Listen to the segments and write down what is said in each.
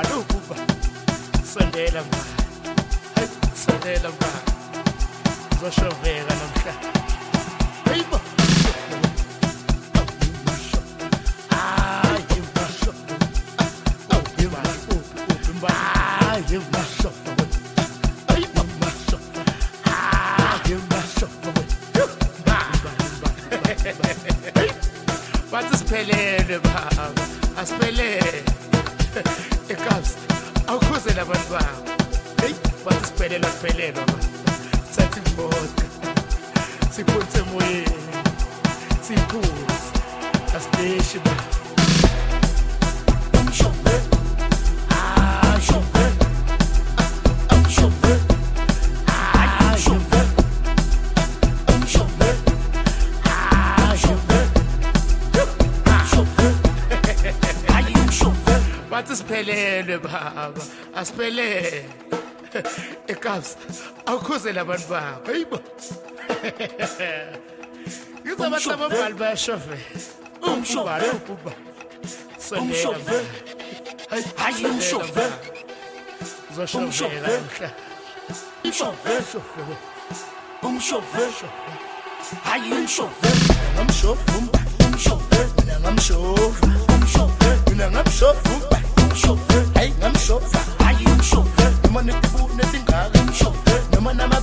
ubani ukuba sondela mba hayi sondela. Hayi, basho. Ba, ba, ba, ba, ba. bathi siphelele baba asiphelele ekazi abantu babo eyi basisiphelela kuphelelwa sathi mboda siphuthe emoyeni siphuze. Asideshi baba asiphelele baba asiphelele ekabs awukhuzela abantu bakho hayibo yize abantu ababali bayashovela umshobale ubhuba umshove hayi umshove uzoshovela namhla umshove umshove hayi umshove umshove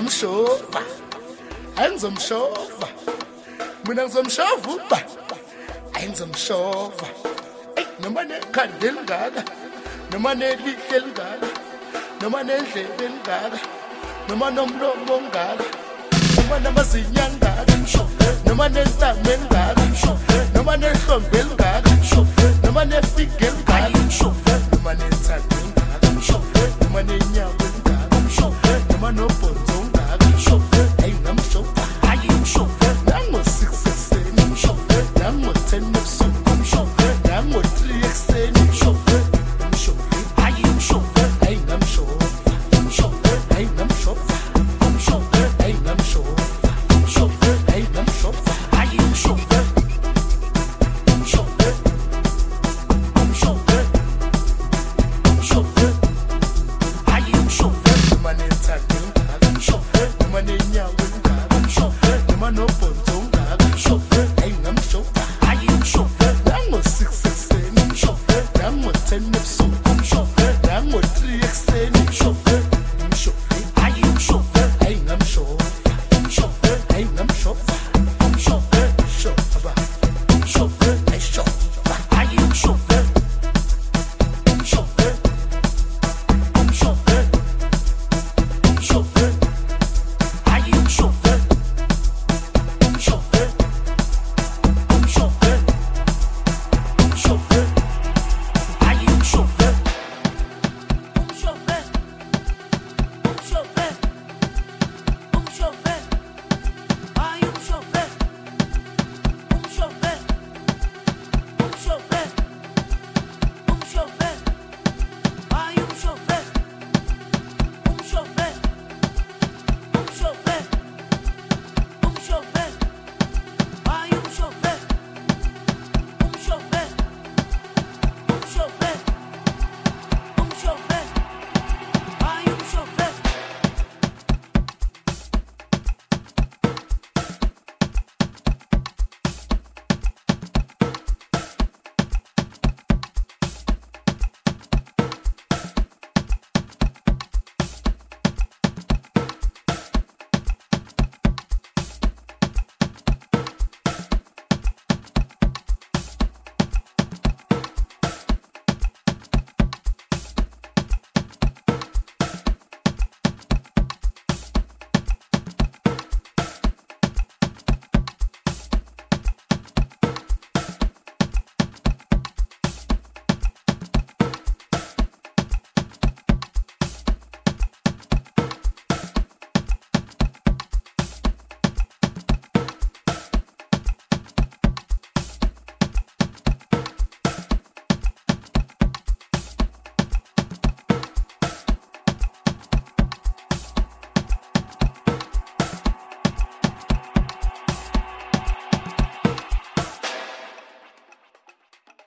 ngamshova hayi ngizomshova mina ngizomshova uba hayi ngizomshova eyi noma nekhanda elingaka noma nelihle elingaka noma nendlebe elingaka noma nomlomo ongaka noma namazinya angaka noma nentamo elingaka noma nehlombe elingaka noma nefige elingaka noma nethando elingaka noma nenyawo elingaka noma nobhonzo ongaka